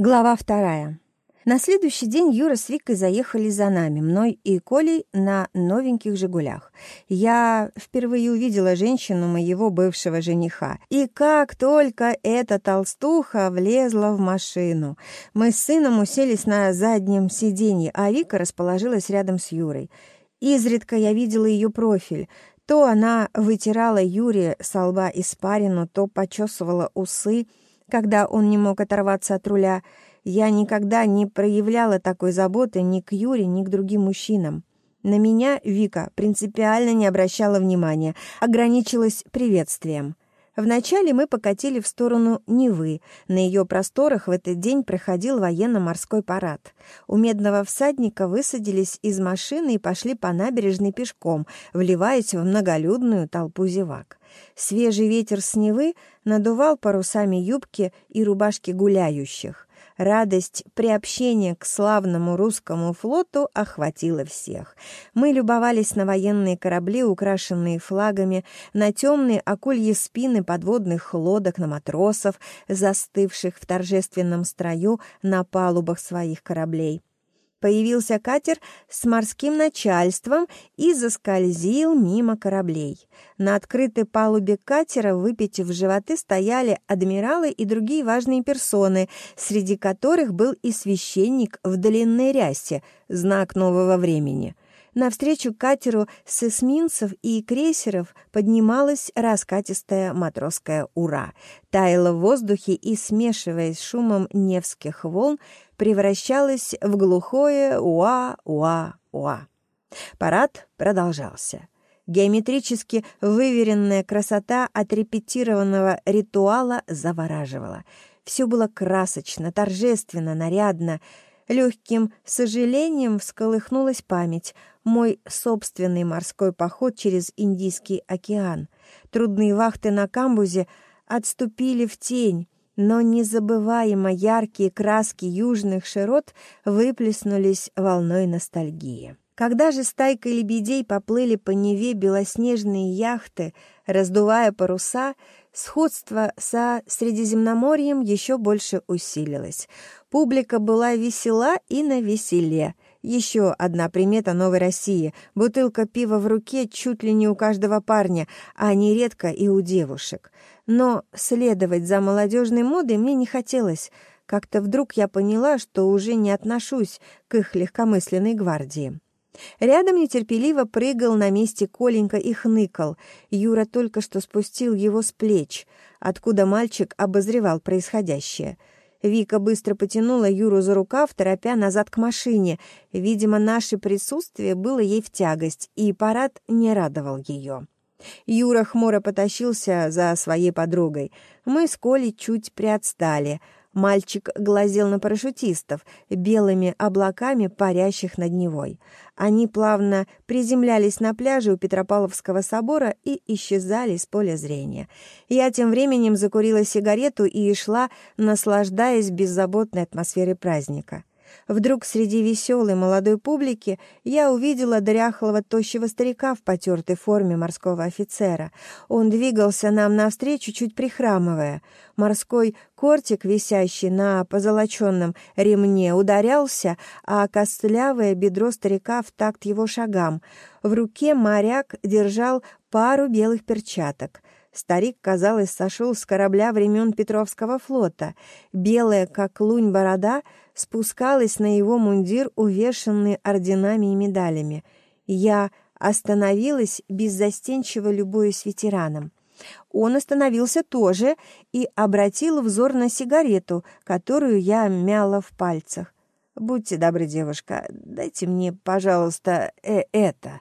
Глава вторая. На следующий день Юра с Викой заехали за нами, мной и Колей, на новеньких «Жигулях». Я впервые увидела женщину моего бывшего жениха. И как только эта толстуха влезла в машину. Мы с сыном уселись на заднем сиденье, а Вика расположилась рядом с Юрой. Изредка я видела ее профиль. То она вытирала Юре со лба испарину, то почесывала усы, когда он не мог оторваться от руля. Я никогда не проявляла такой заботы ни к Юре, ни к другим мужчинам. На меня Вика принципиально не обращала внимания, ограничилась приветствием. Вначале мы покатили в сторону Невы. На ее просторах в этот день проходил военно-морской парад. У медного всадника высадились из машины и пошли по набережной пешком, вливаясь в многолюдную толпу зевак. Свежий ветер с Невы надувал парусами юбки и рубашки гуляющих. Радость приобщения к славному русскому флоту охватила всех. Мы любовались на военные корабли, украшенные флагами, на темные акульи спины подводных лодок, на матросов, застывших в торжественном строю на палубах своих кораблей. Появился катер с морским начальством и заскользил мимо кораблей. На открытой палубе катера, выпитив животы, стояли адмиралы и другие важные персоны, среди которых был и священник в длинной рясе, знак нового времени. Навстречу катеру с эсминцев и крейсеров поднималась раскатистая матросская «Ура». Таяла в воздухе и, смешиваясь с шумом невских волн, превращалась в глухое «уа-уа-уа». Парад продолжался. Геометрически выверенная красота отрепетированного ритуала завораживала. Все было красочно, торжественно, нарядно. Легким сожалением всколыхнулась память. Мой собственный морской поход через Индийский океан. Трудные вахты на камбузе отступили в тень, но незабываемо яркие краски южных широт выплеснулись волной ностальгии. Когда же стайкой лебедей поплыли по Неве белоснежные яхты, раздувая паруса, сходство со Средиземноморьем еще больше усилилось. Публика была весела и на веселе. Еще одна примета новой России — бутылка пива в руке чуть ли не у каждого парня, а нередко и у девушек. Но следовать за молодежной модой мне не хотелось. Как-то вдруг я поняла, что уже не отношусь к их легкомысленной гвардии. Рядом нетерпеливо прыгал на месте Коленька и хныкал. Юра только что спустил его с плеч, откуда мальчик обозревал происходящее. Вика быстро потянула Юру за рукав, торопя назад к машине. Видимо, наше присутствие было ей в тягость, и парад не радовал ее. Юра хмуро потащился за своей подругой. Мы с Колей чуть приотстали — Мальчик глазел на парашютистов, белыми облаками парящих над Невой. Они плавно приземлялись на пляже у Петропавловского собора и исчезали с поля зрения. Я тем временем закурила сигарету и шла, наслаждаясь беззаботной атмосферой праздника. Вдруг среди веселой молодой публики я увидела дряхлого тощего старика в потертой форме морского офицера. Он двигался нам навстречу, чуть прихрамывая. Морской кортик, висящий на позолоченном ремне, ударялся, а костлявое бедро старика в такт его шагам. В руке моряк держал пару белых перчаток — Старик, казалось, сошел с корабля времен Петровского флота. Белая, как лунь, борода спускалась на его мундир, увешанный орденами и медалями. Я остановилась, беззастенчиво любуясь ветераном. Он остановился тоже и обратил взор на сигарету, которую я мяла в пальцах. «Будьте добры, девушка, дайте мне, пожалуйста, э это».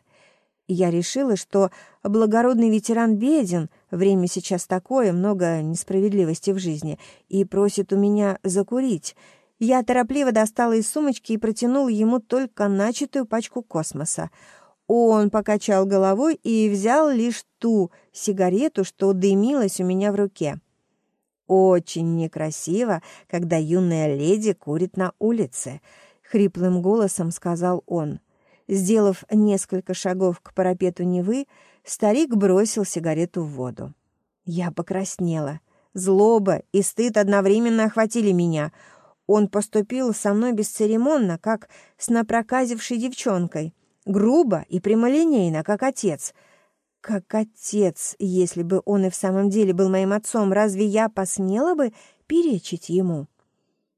Я решила, что благородный ветеран беден, время сейчас такое, много несправедливости в жизни, и просит у меня закурить — я торопливо достала из сумочки и протянула ему только начатую пачку космоса. Он покачал головой и взял лишь ту сигарету, что дымилась у меня в руке. «Очень некрасиво, когда юная леди курит на улице», — хриплым голосом сказал он. Сделав несколько шагов к парапету Невы, старик бросил сигарету в воду. Я покраснела. Злоба и стыд одновременно охватили меня — Он поступил со мной бесцеремонно, как с напроказившей девчонкой, грубо и прямолинейно, как отец. Как отец, если бы он и в самом деле был моим отцом, разве я посмела бы перечить ему?»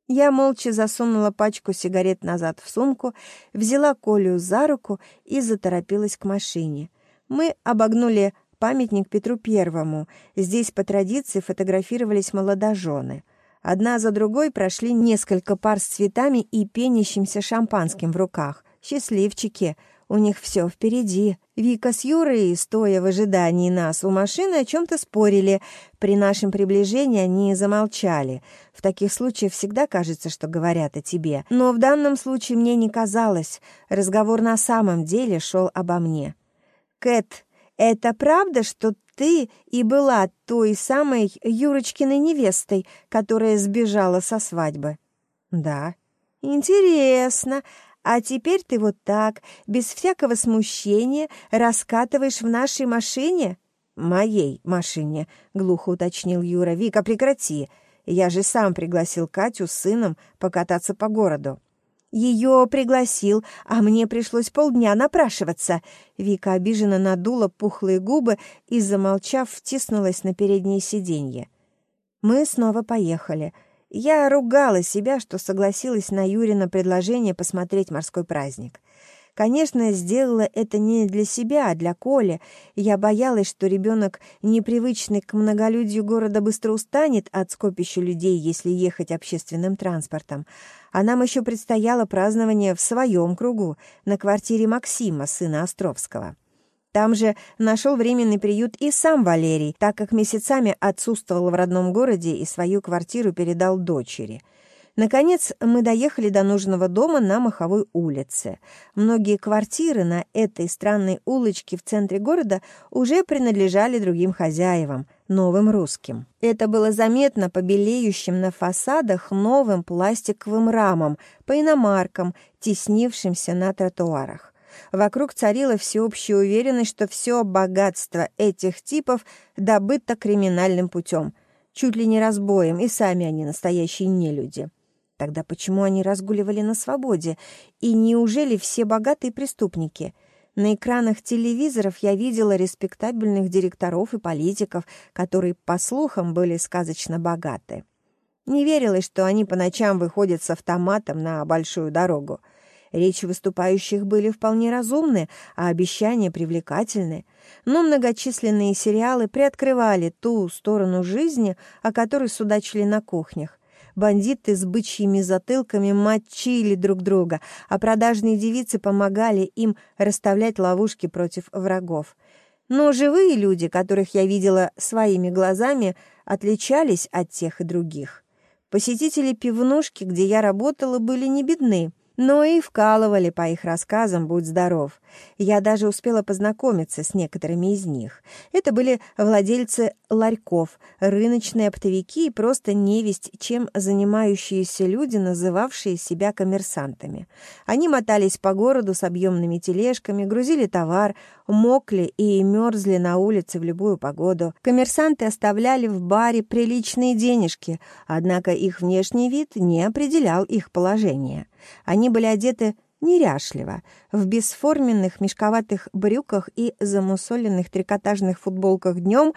Я молча засунула пачку сигарет назад в сумку, взяла Колю за руку и заторопилась к машине. Мы обогнули памятник Петру Первому. Здесь по традиции фотографировались молодожены. Одна за другой прошли несколько пар с цветами и пенящимся шампанским в руках. Счастливчики — у них все впереди. Вика с Юрой, стоя в ожидании нас у машины, о чем-то спорили. При нашем приближении они замолчали. В таких случаях всегда кажется, что говорят о тебе. Но в данном случае мне не казалось. Разговор на самом деле шел обо мне. «Кэт, это правда, что ты и была той самой Юрочкиной невестой, которая сбежала со свадьбы?» «Да». «Интересно. А теперь ты вот так, без всякого смущения, раскатываешь в нашей машине?» «Моей машине», — глухо уточнил Юра. «Вика, прекрати. Я же сам пригласил Катю с сыном покататься по городу». «Ее пригласил, а мне пришлось полдня напрашиваться». Вика обиженно надула пухлые губы и, замолчав, втиснулась на переднее сиденье. Мы снова поехали — я ругала себя, что согласилась на Юрина предложение посмотреть морской праздник. Конечно, сделала это не для себя, а для Коли. Я боялась, что ребенок, непривычный к многолюдью города, быстро устанет от скопища людей, если ехать общественным транспортом. А нам еще предстояло празднование в своем кругу, на квартире Максима, сына Островского. Там же нашел временный приют и сам Валерий, так как месяцами отсутствовал в родном городе и свою квартиру передал дочери. Наконец, мы доехали до нужного дома на Маховой улице. Многие квартиры на этой странной улочке в центре города уже принадлежали другим хозяевам, новым русским. Это было заметно по белеющим на фасадах новым пластиковым рамам, по иномаркам, теснившимся на тротуарах. Вокруг царила всеобщая уверенность, что все богатство этих типов добыто криминальным путем, чуть ли не разбоем, и сами они настоящие нелюди. Тогда почему они разгуливали на свободе? И неужели все богатые преступники? На экранах телевизоров я видела респектабельных директоров и политиков, которые, по слухам, были сказочно богаты. Не верилось, что они по ночам выходят с автоматом на большую дорогу. Речи выступающих были вполне разумны, а обещания привлекательны. Но многочисленные сериалы приоткрывали ту сторону жизни, о которой судачили на кухнях. Бандиты с бычьими затылками мочили друг друга, а продажные девицы помогали им расставлять ловушки против врагов. Но живые люди, которых я видела своими глазами, отличались от тех и других. Посетители пивнушки, где я работала, были не бедны но и вкалывали по их рассказам «Будь здоров». Я даже успела познакомиться с некоторыми из них. Это были владельцы ларьков, рыночные оптовики и просто невесть, чем занимающиеся люди, называвшие себя коммерсантами. Они мотались по городу с объемными тележками, грузили товар, мокли и мерзли на улице в любую погоду. Коммерсанты оставляли в баре приличные денежки, однако их внешний вид не определял их положение. Они были одеты неряшливо, в бесформенных мешковатых брюках и замусоленных трикотажных футболках днем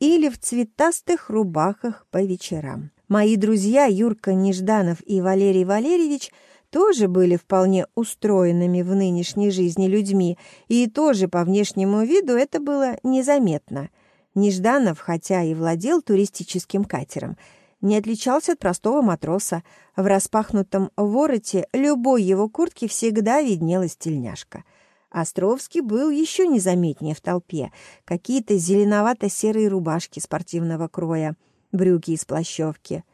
или в цветастых рубахах по вечерам. Мои друзья Юрка Нежданов и Валерий Валерьевич тоже были вполне устроенными в нынешней жизни людьми, и тоже по внешнему виду это было незаметно. Нежданов, хотя и владел туристическим катером, не отличался от простого матроса. В распахнутом вороте любой его куртки всегда виднелась тельняшка. Островский был еще незаметнее в толпе. Какие-то зеленовато-серые рубашки спортивного кроя, брюки из плащевки.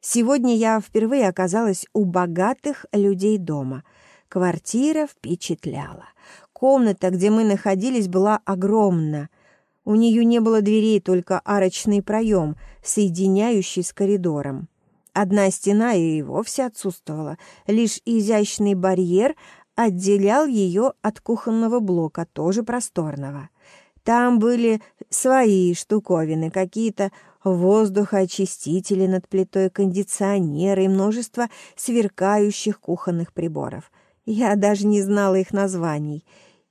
Сегодня я впервые оказалась у богатых людей дома. Квартира впечатляла. Комната, где мы находились, была огромна. У нее не было дверей, только арочный проем, соединяющий с коридором. Одна стена и вовсе отсутствовала, лишь изящный барьер отделял ее от кухонного блока, тоже просторного. Там были свои штуковины, какие-то воздухоочистители над плитой, кондиционеры и множество сверкающих кухонных приборов. Я даже не знала их названий.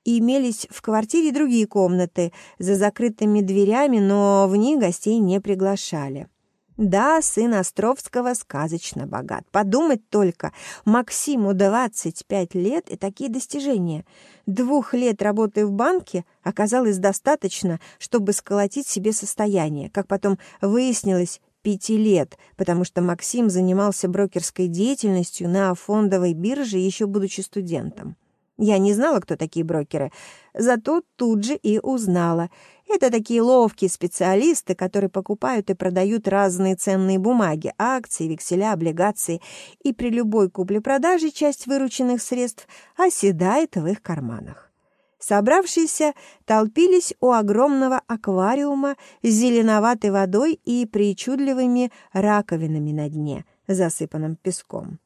И имелись в квартире другие комнаты за закрытыми дверями, но в них гостей не приглашали. Да, сын Островского сказочно богат. Подумать только, Максиму 25 лет и такие достижения. Двух лет работы в банке оказалось достаточно, чтобы сколотить себе состояние. Как потом выяснилось, пяти лет, потому что Максим занимался брокерской деятельностью на фондовой бирже, еще будучи студентом. Я не знала, кто такие брокеры, зато тут же и узнала. Это такие ловкие специалисты, которые покупают и продают разные ценные бумаги, акции, векселя, облигации, и при любой купле-продаже часть вырученных средств оседает в их карманах. Собравшиеся толпились у огромного аквариума с зеленоватой водой и причудливыми раковинами на дне, засыпанным песком.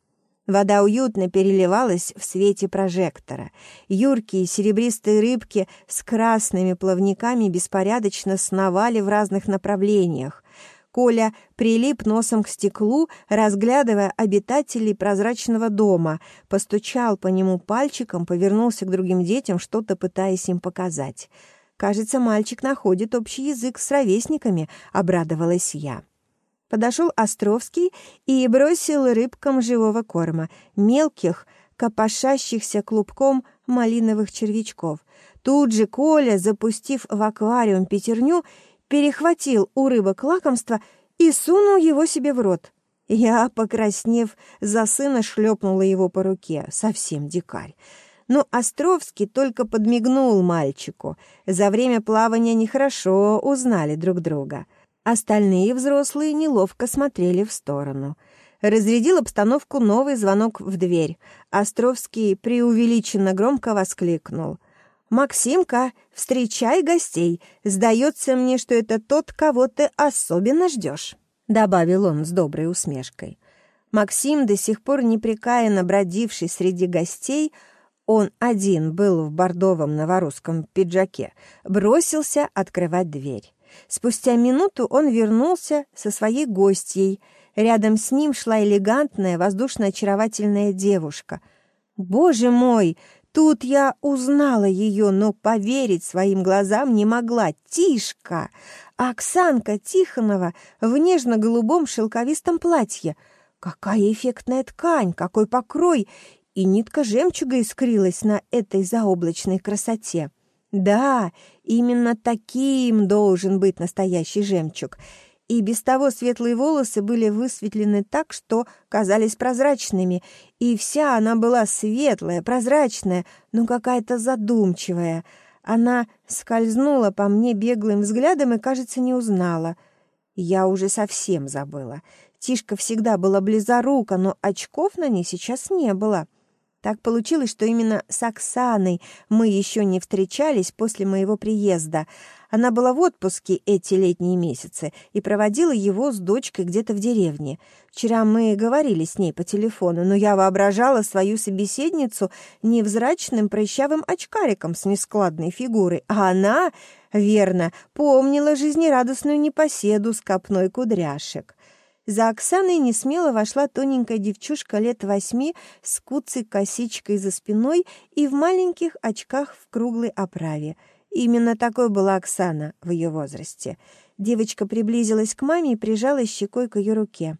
Вода уютно переливалась в свете прожектора. Юркие серебристые рыбки с красными плавниками беспорядочно сновали в разных направлениях. Коля прилип носом к стеклу, разглядывая обитателей прозрачного дома, постучал по нему пальчиком, повернулся к другим детям, что-то пытаясь им показать. «Кажется, мальчик находит общий язык с ровесниками», — обрадовалась я. Подошел Островский и бросил рыбкам живого корма, мелких, копошащихся клубком малиновых червячков. Тут же Коля, запустив в аквариум пятерню, перехватил у рыбок лакомство и сунул его себе в рот. Я, покраснев за сына, шлепнула его по руке. Совсем дикарь. Но Островский только подмигнул мальчику. За время плавания нехорошо узнали друг друга. Остальные взрослые неловко смотрели в сторону. Разрядил обстановку новый звонок в дверь. Островский преувеличенно громко воскликнул. «Максимка, встречай гостей. Сдается мне, что это тот, кого ты особенно ждешь», — добавил он с доброй усмешкой. Максим, до сих пор непрекаянно бродивший среди гостей, он один был в бордовом новорусском пиджаке, бросился открывать дверь. Спустя минуту он вернулся со своей гостьей. Рядом с ним шла элегантная, воздушно-очаровательная девушка. «Боже мой!» Тут я узнала ее, но поверить своим глазам не могла. Тишка! Оксанка Тихонова в нежно-голубом шелковистом платье. Какая эффектная ткань, какой покрой! И нитка жемчуга искрилась на этой заоблачной красоте. Да, именно таким должен быть настоящий жемчуг. И без того светлые волосы были высветлены так, что казались прозрачными, и вся она была светлая, прозрачная, но какая-то задумчивая. Она скользнула по мне беглым взглядом и, кажется, не узнала. Я уже совсем забыла. Тишка всегда была близорука, но очков на ней сейчас не было. — так получилось, что именно с Оксаной мы еще не встречались после моего приезда. Она была в отпуске эти летние месяцы и проводила его с дочкой где-то в деревне. Вчера мы говорили с ней по телефону, но я воображала свою собеседницу невзрачным прыщавым очкариком с нескладной фигурой, а она, верно, помнила жизнерадостную непоседу с копной кудряшек. За Оксаной несмело вошла тоненькая девчушка лет восьми с куцей косичкой за спиной и в маленьких очках в круглой оправе. Именно такой была Оксана в ее возрасте. Девочка приблизилась к маме и прижала щекой к ее руке.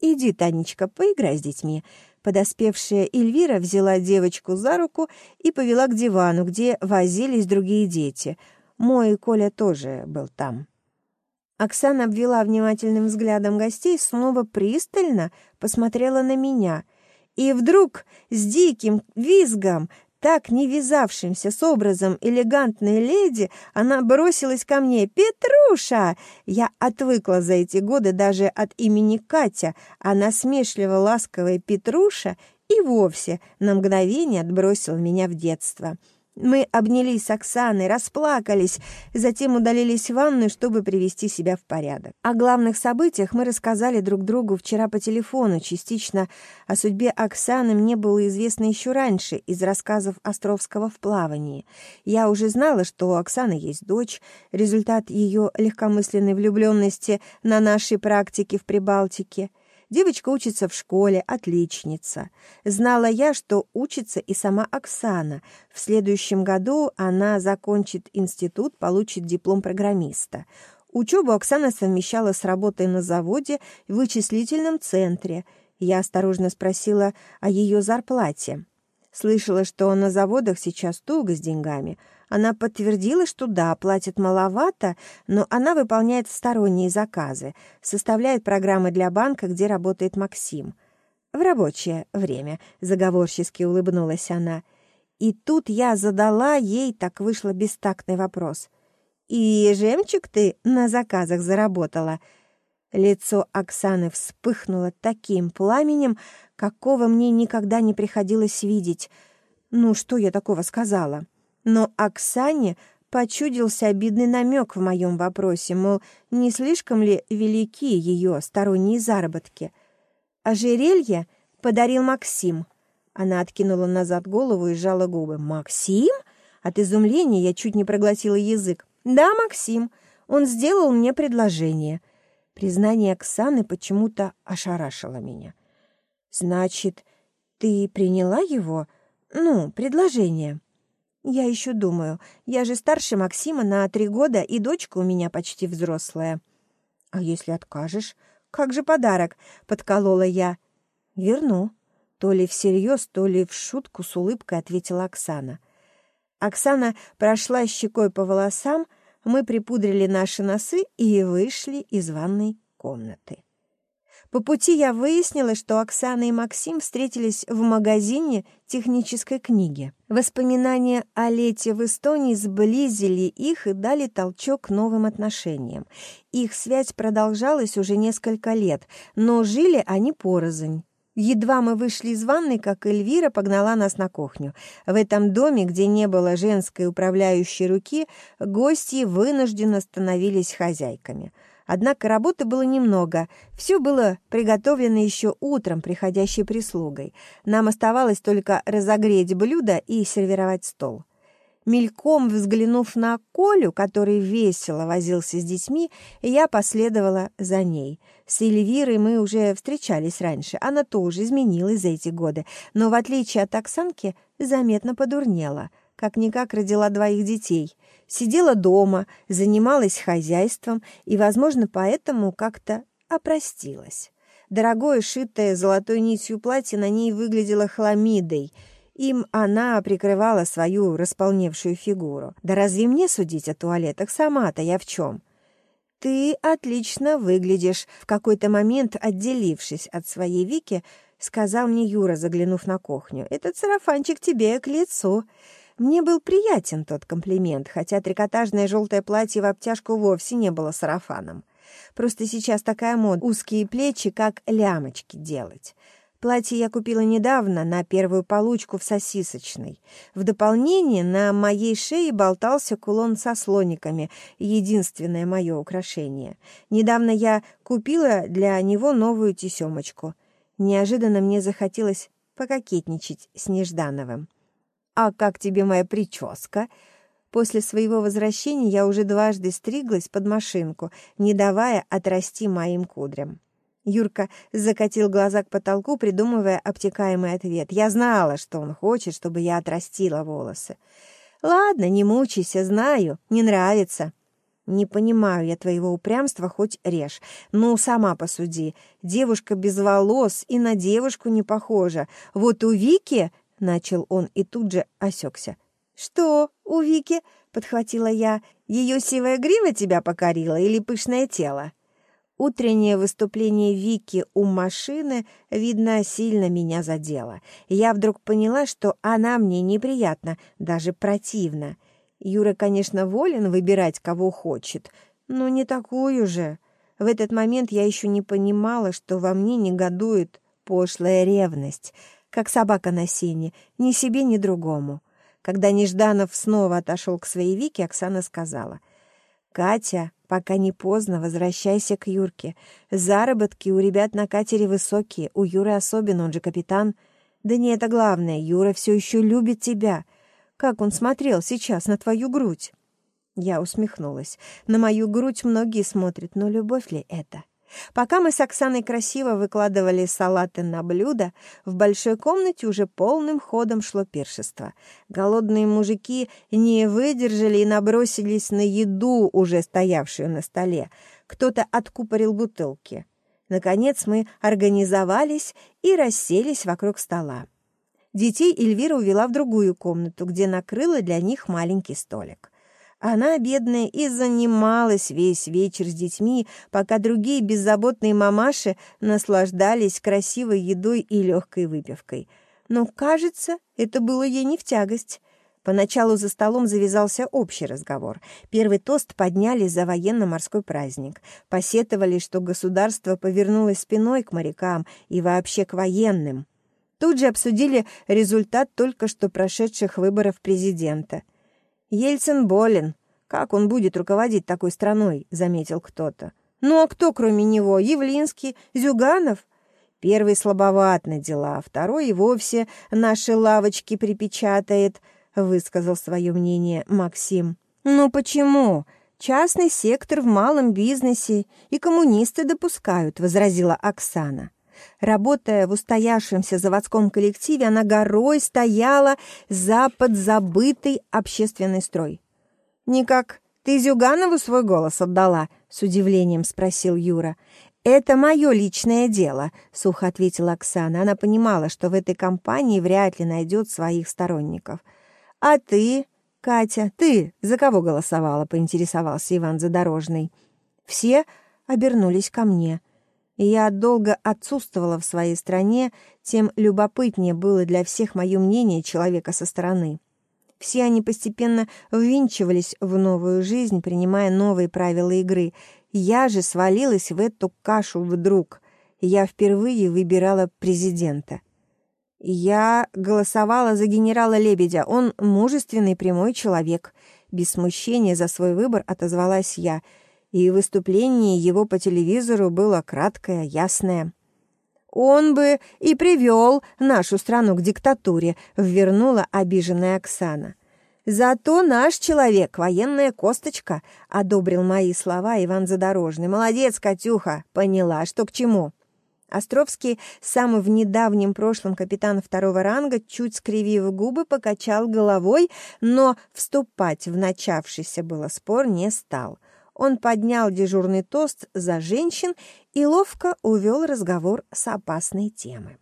«Иди, Танечка, поиграй с детьми». Подоспевшая Эльвира взяла девочку за руку и повела к дивану, где возились другие дети. Мой Коля тоже был там. Оксана обвела внимательным взглядом гостей, снова пристально посмотрела на меня. И вдруг с диким визгом, так не вязавшимся с образом элегантной леди, она бросилась ко мне. «Петруша!» Я отвыкла за эти годы даже от имени Катя, а насмешливо-ласковая Петруша и вовсе на мгновение отбросила меня в детство. Мы обнялись с Оксаной, расплакались, затем удалились в ванную, чтобы привести себя в порядок. О главных событиях мы рассказали друг другу вчера по телефону. Частично о судьбе Оксаны мне было известно еще раньше из рассказов Островского в плавании. Я уже знала, что у Оксаны есть дочь, результат ее легкомысленной влюбленности на нашей практике в Прибалтике — Девочка учится в школе, отличница. Знала я, что учится и сама Оксана. В следующем году она закончит институт, получит диплом программиста. Учебу Оксана совмещала с работой на заводе в вычислительном центре. Я осторожно спросила о ее зарплате. Слышала, что на заводах сейчас туго с деньгами – она подтвердила, что да, платит маловато, но она выполняет сторонние заказы, составляет программы для банка, где работает Максим. В рабочее время, заговорчески улыбнулась она. И тут я задала ей, так вышло бестактный вопрос. «И жемчуг ты на заказах заработала?» Лицо Оксаны вспыхнуло таким пламенем, какого мне никогда не приходилось видеть. Ну, что я такого сказала? Но Оксане почудился обидный намек в моем вопросе, мол, не слишком ли велики ее сторонние заработки. Ожерелье подарил Максим. Она откинула назад голову и сжала губы. «Максим?» От изумления я чуть не проглотила язык. «Да, Максим. Он сделал мне предложение». Признание Оксаны почему-то ошарашило меня. «Значит, ты приняла его? Ну, предложение?» «Я еще думаю. Я же старше Максима на три года, и дочка у меня почти взрослая». «А если откажешь? Как же подарок?» — подколола я. «Верну». То ли всерьез, то ли в шутку с улыбкой ответила Оксана. Оксана прошла щекой по волосам, мы припудрили наши носы и вышли из ванной комнаты. По пути я выяснила, что Оксана и Максим встретились в магазине технической книги. Воспоминания о лете в Эстонии сблизили их и дали толчок новым отношениям. Их связь продолжалась уже несколько лет, но жили они порознь. Едва мы вышли из ванной, как Эльвира погнала нас на кухню. В этом доме, где не было женской управляющей руки, гости вынужденно становились хозяйками — Однако работы было немного. Все было приготовлено еще утром приходящей прислугой. Нам оставалось только разогреть блюдо и сервировать стол. Мельком взглянув на Колю, который весело возился с детьми, я последовала за ней. С Эльвирой мы уже встречались раньше. Она тоже изменилась за эти годы, но, в отличие от Оксанки, заметно подурнела. Как-никак родила двоих детей — Сидела дома, занималась хозяйством и, возможно, поэтому как-то опростилась. Дорогое, шитое золотой нитью платье на ней выглядело хламидой. Им она прикрывала свою располневшую фигуру. Да разве мне судить о туалетах? Сама-то я в чем? «Ты отлично выглядишь», — в какой-то момент, отделившись от своей Вики, сказал мне Юра, заглянув на кухню. «Этот сарафанчик тебе к лицу». Мне был приятен тот комплимент, хотя трикотажное желтое платье в обтяжку вовсе не было сарафаном. Просто сейчас такая мода — узкие плечи, как лямочки делать. Платье я купила недавно на первую получку в сосисочной. В дополнение на моей шее болтался кулон со слониками, единственное мое украшение. Недавно я купила для него новую тесемочку. Неожиданно мне захотелось пококетничать с Неждановым. «А как тебе моя прическа?» После своего возвращения я уже дважды стриглась под машинку, не давая отрасти моим кудрям. Юрка закатил глаза к потолку, придумывая обтекаемый ответ. Я знала, что он хочет, чтобы я отрастила волосы. «Ладно, не мучайся, знаю, не нравится». «Не понимаю я твоего упрямства, хоть режь. Ну, сама посуди. Девушка без волос и на девушку не похожа. Вот у Вики — начал он и тут же осекся. «Что, у Вики?» — подхватила я. «Ее сивая грива тебя покорила или пышное тело?» Утреннее выступление Вики у машины, видно, сильно меня задело. Я вдруг поняла, что она мне неприятна, даже противна. Юра, конечно, волен выбирать, кого хочет, но не такую же. В этот момент я еще не понимала, что во мне негодует пошлая ревность — как собака на сене, ни себе, ни другому. Когда Нежданов снова отошел к своей Вике, Оксана сказала. «Катя, пока не поздно, возвращайся к Юрке. Заработки у ребят на катере высокие, у Юры особенно, он же капитан. Да не это главное, Юра все еще любит тебя. Как он смотрел сейчас на твою грудь?» Я усмехнулась. На мою грудь многие смотрят, но любовь ли это? Пока мы с Оксаной красиво выкладывали салаты на блюдо, в большой комнате уже полным ходом шло пиршество. Голодные мужики не выдержали и набросились на еду, уже стоявшую на столе. Кто-то откупорил бутылки. Наконец мы организовались и расселись вокруг стола. Детей Эльвира увела в другую комнату, где накрыла для них маленький столик. Она, бедная, и занималась весь вечер с детьми, пока другие беззаботные мамаши наслаждались красивой едой и легкой выпивкой. Но, кажется, это было ей не в тягость. Поначалу за столом завязался общий разговор. Первый тост подняли за военно-морской праздник. Посетовали, что государство повернулось спиной к морякам и вообще к военным. Тут же обсудили результат только что прошедших выборов президента. «Ельцин болен. Как он будет руководить такой страной?» — заметил кто-то. «Ну а кто, кроме него? Явлинский? Зюганов?» Первый слабоват на дела, второй и вовсе наши лавочки припечатает, — высказал свое мнение Максим. «Ну почему? Частный сектор в малом бизнесе и коммунисты допускают», — возразила Оксана. Работая в устоявшемся заводском коллективе, она горой стояла за подзабытый общественный строй. «Никак, ты Зюганову свой голос отдала?» — с удивлением спросил Юра. «Это мое личное дело», — сухо ответила Оксана. Она понимала, что в этой компании вряд ли найдет своих сторонников. «А ты, Катя, ты за кого голосовала?» — поинтересовался Иван Задорожный. Все обернулись ко мне я долго отсутствовала в своей стране, тем любопытнее было для всех мое мнение человека со стороны. Все они постепенно ввинчивались в новую жизнь, принимая новые правила игры. Я же свалилась в эту кашу вдруг. Я впервые выбирала президента. Я голосовала за генерала Лебедя. Он мужественный прямой человек. Без смущения за свой выбор отозвалась я — и выступление его по телевизору было краткое, ясное. «Он бы и привел нашу страну к диктатуре», — ввернула обиженная Оксана. «Зато наш человек, военная косточка», — одобрил мои слова Иван Задорожный. «Молодец, Катюха, поняла, что к чему». Островский, самый в недавнем прошлом капитан второго ранга, чуть скривив губы, покачал головой, но вступать в начавшийся было спор не стал — он поднял дежурный тост за женщин и ловко увел разговор с опасной темы.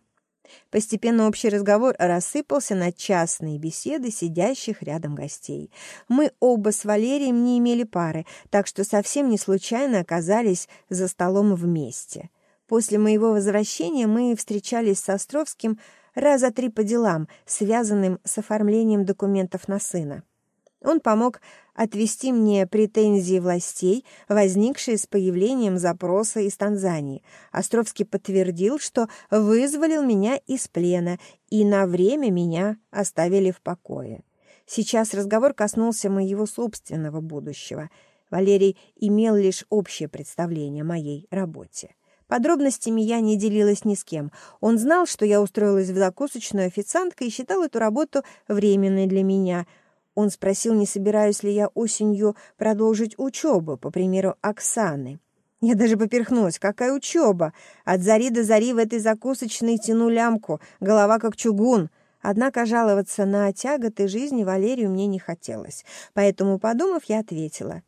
Постепенно общий разговор рассыпался на частные беседы сидящих рядом гостей. Мы оба с Валерием не имели пары, так что совсем не случайно оказались за столом вместе. После моего возвращения мы встречались с Островским раза три по делам, связанным с оформлением документов на сына. Он помог отвести мне претензии властей, возникшие с появлением запроса из Танзании. Островский подтвердил, что вызволил меня из плена и на время меня оставили в покое. Сейчас разговор коснулся моего собственного будущего. Валерий имел лишь общее представление о моей работе. Подробностями я не делилась ни с кем. Он знал, что я устроилась в закусочную официанткой и считал эту работу временной для меня — он спросил, не собираюсь ли я осенью продолжить учебу, по примеру Оксаны. Я даже поперхнулась. Какая учеба? От зари до зари в этой закусочной тяну лямку, голова как чугун. Однако жаловаться на тяготы жизни Валерию мне не хотелось. Поэтому, подумав, я ответила.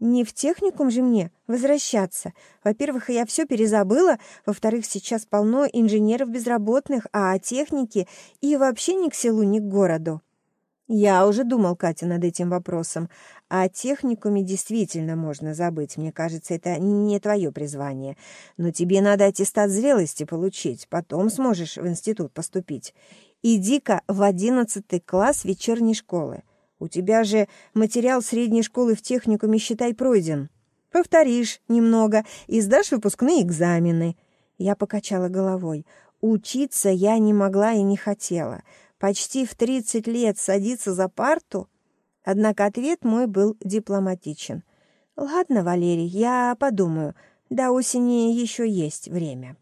Не в техникум же мне возвращаться. Во-первых, я все перезабыла. Во-вторых, сейчас полно инженеров безработных, а о технике и вообще ни к селу, ни к городу. Я уже думал, Катя, над этим вопросом. О техникуме действительно можно забыть. Мне кажется, это не твое призвание. Но тебе надо аттестат зрелости получить. Потом сможешь в институт поступить. Иди-ка в одиннадцатый класс вечерней школы. У тебя же материал средней школы в техникуме, считай, пройден. Повторишь немного и сдашь выпускные экзамены. Я покачала головой. Учиться я не могла и не хотела. Почти в 30 лет садиться за парту? Однако ответ мой был дипломатичен. «Ладно, Валерий, я подумаю. До осени еще есть время».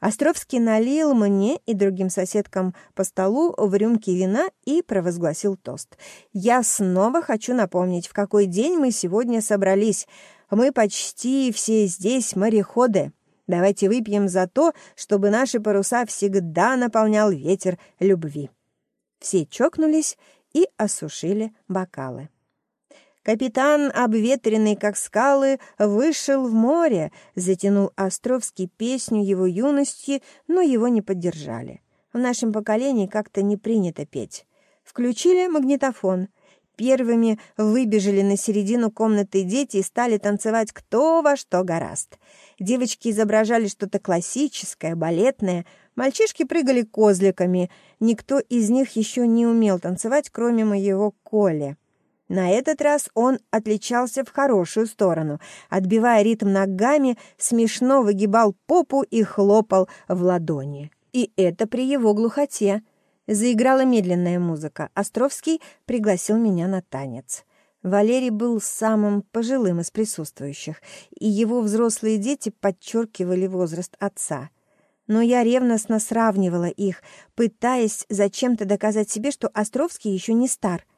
Островский налил мне и другим соседкам по столу в рюмки вина и провозгласил тост. «Я снова хочу напомнить, в какой день мы сегодня собрались. Мы почти все здесь мореходы. Давайте выпьем за то, чтобы наши паруса всегда наполнял ветер любви». Все чокнулись и осушили бокалы. Капитан, обветренный как скалы, вышел в море, затянул Островский песню его юности, но его не поддержали. В нашем поколении как-то не принято петь. Включили магнитофон. Первыми выбежали на середину комнаты дети и стали танцевать кто во что гораст. Девочки изображали что-то классическое, балетное, мальчишки прыгали козликами. Никто из них еще не умел танцевать, кроме моего Коли. На этот раз он отличался в хорошую сторону. Отбивая ритм ногами, смешно выгибал попу и хлопал в ладони. И это при его глухоте. Заиграла медленная музыка. Островский пригласил меня на танец. Валерий был самым пожилым из присутствующих, и его взрослые дети подчеркивали возраст отца. Но я ревностно сравнивала их, пытаясь зачем-то доказать себе, что Островский еще не стар —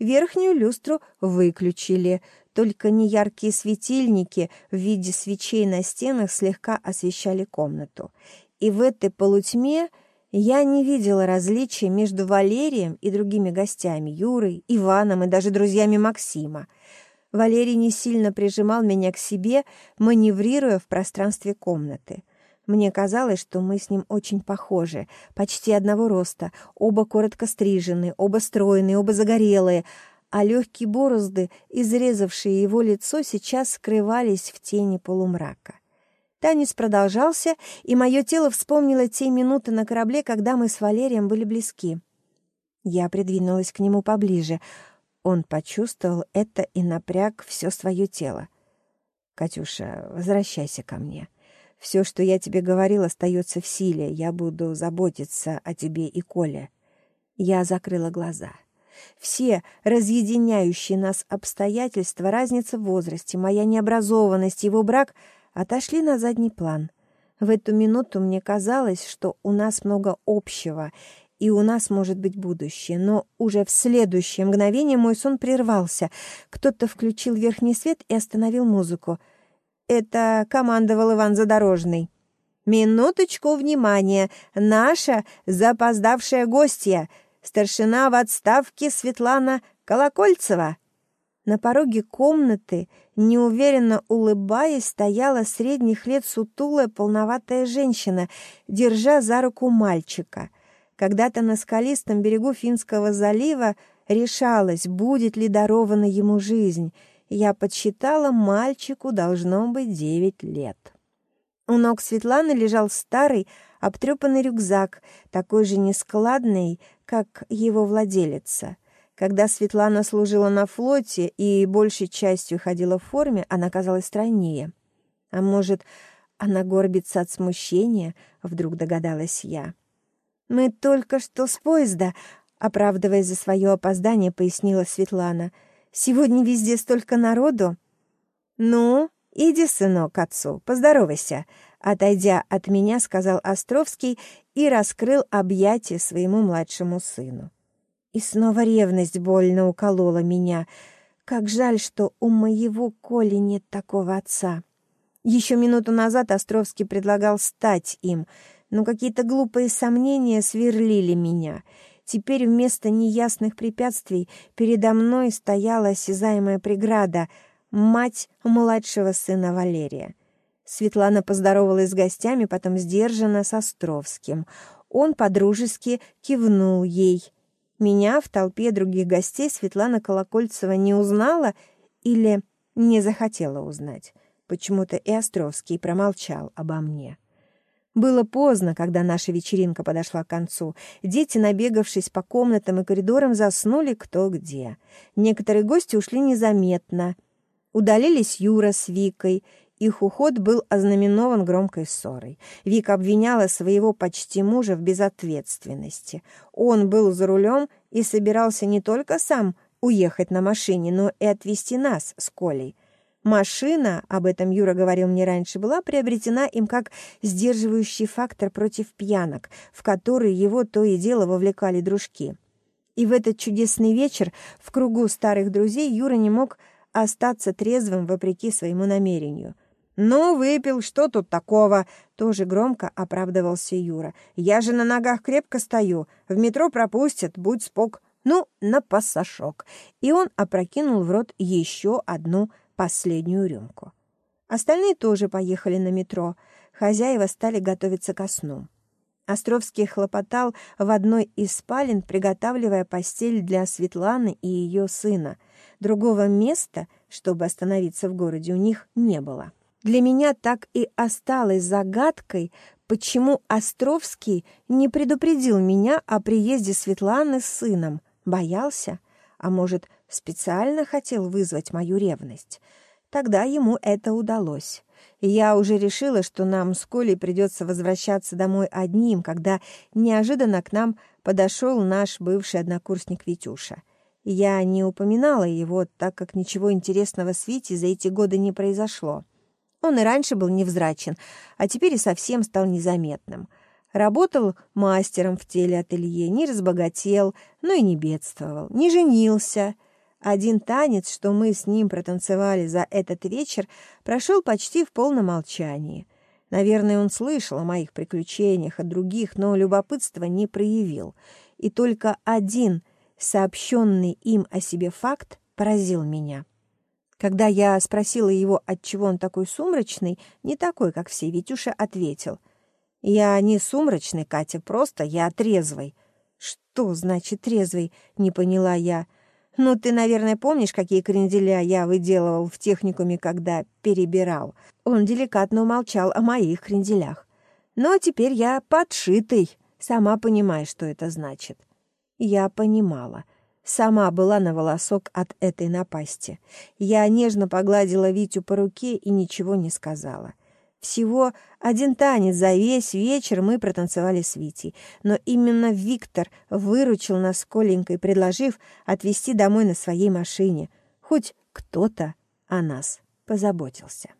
Верхнюю люстру выключили, только неяркие светильники в виде свечей на стенах слегка освещали комнату. И в этой полутьме я не видела различия между Валерием и другими гостями, Юрой, Иваном и даже друзьями Максима. Валерий не сильно прижимал меня к себе, маневрируя в пространстве комнаты. Мне казалось, что мы с ним очень похожи, почти одного роста, оба коротко стрижены, оба стройные, оба загорелые, а легкие борозды, изрезавшие его лицо, сейчас скрывались в тени полумрака. Танец продолжался, и мое тело вспомнило те минуты на корабле, когда мы с Валерием были близки. Я придвинулась к нему поближе. Он почувствовал это и напряг все свое тело. «Катюша, возвращайся ко мне». Все, что я тебе говорил, остается в силе. Я буду заботиться о тебе и Коле». Я закрыла глаза. Все разъединяющие нас обстоятельства, разница в возрасте, моя необразованность, его брак отошли на задний план. В эту минуту мне казалось, что у нас много общего, и у нас может быть будущее. Но уже в следующее мгновение мой сон прервался. Кто-то включил верхний свет и остановил музыку — это командовал Иван Задорожный. «Минуточку внимания! Наша запоздавшая гостья, старшина в отставке Светлана Колокольцева!» На пороге комнаты, неуверенно улыбаясь, стояла средних лет сутулая полноватая женщина, держа за руку мальчика. Когда-то на скалистом берегу Финского залива решалось, будет ли дарована ему жизнь — я подсчитала, мальчику должно быть девять лет. У ног Светланы лежал старый, обтрепанный рюкзак, такой же нескладный, как его владелица. Когда Светлана служила на флоте и большей частью ходила в форме, она казалась стройнее. А может, она горбится от смущения, вдруг догадалась я. «Мы только что с поезда», — оправдываясь за свое опоздание, пояснила Светлана — Сегодня везде столько народу. Ну, иди, сынок, отцу, поздоровайся. Отойдя от меня, сказал Островский и раскрыл объятия своему младшему сыну. И снова ревность больно уколола меня. Как жаль, что у моего Коли нет такого отца. Еще минуту назад Островский предлагал стать им, но какие-то глупые сомнения сверлили меня — Теперь вместо неясных препятствий передо мной стояла осязаемая преграда — мать младшего сына Валерия. Светлана поздоровалась с гостями, потом сдержанно с Островским. Он подружески кивнул ей. Меня в толпе других гостей Светлана Колокольцева не узнала или не захотела узнать. Почему-то и Островский промолчал обо мне. Было поздно, когда наша вечеринка подошла к концу. Дети, набегавшись по комнатам и коридорам, заснули кто где. Некоторые гости ушли незаметно. Удалились Юра с Викой, Их уход был ознаменован громкой ссорой. Вика обвиняла своего почти мужа в безответственности. Он был за рулем и собирался не только сам уехать на машине, но и отвезти нас с Колей. Машина, об этом Юра говорил мне раньше, была приобретена им как сдерживающий фактор против пьянок, в которые его то и дело вовлекали дружки. И в этот чудесный вечер в кругу старых друзей Юра не мог остаться трезвым вопреки своему намерению. «Ну, выпил, что тут такого?» — тоже громко оправдывался Юра. «Я же на ногах крепко стою. В метро пропустят, будь спок. Ну, на пассажок». И он опрокинул в рот еще одну последнюю рюмку. Остальные тоже поехали на метро. Хозяева стали готовиться ко сну. Островский хлопотал в одной из спален, приготавливая постель для Светланы и ее сына. Другого места, чтобы остановиться в городе, у них не было. Для меня так и осталось загадкой, почему Островский не предупредил меня о приезде Светланы с сыном. Боялся? А может, специально хотел вызвать мою ревность? Тогда ему это удалось. Я уже решила, что нам с Колей придется возвращаться домой одним, когда неожиданно к нам подошел наш бывший однокурсник Витюша. Я не упоминала его, так как ничего интересного с Витей за эти годы не произошло. Он и раньше был невзрачен, а теперь и совсем стал незаметным. Работал мастером в телеателье, не разбогател, но и не бедствовал, не женился. Один танец, что мы с ним протанцевали за этот вечер, прошел почти в полном молчании. Наверное, он слышал о моих приключениях, о других, но любопытства не проявил. И только один, сообщенный им о себе факт, поразил меня. Когда я спросила его, отчего он такой сумрачный, не такой, как все, Витюша ответил. «Я не сумрачный, Катя, просто я трезвый». «Что значит трезвый?» — не поняла я. «Ну, ты, наверное, помнишь, какие кренделя я выделывал в техникуме, когда перебирал?» Он деликатно умолчал о моих кренделях. «Но теперь я подшитый. Сама понимаешь, что это значит». Я понимала. Сама была на волосок от этой напасти. Я нежно погладила Витю по руке и ничего не сказала. Всего один танец за весь вечер мы протанцевали с Витей. Но именно Виктор выручил нас Коленькой, предложив отвезти домой на своей машине. Хоть кто-то о нас позаботился.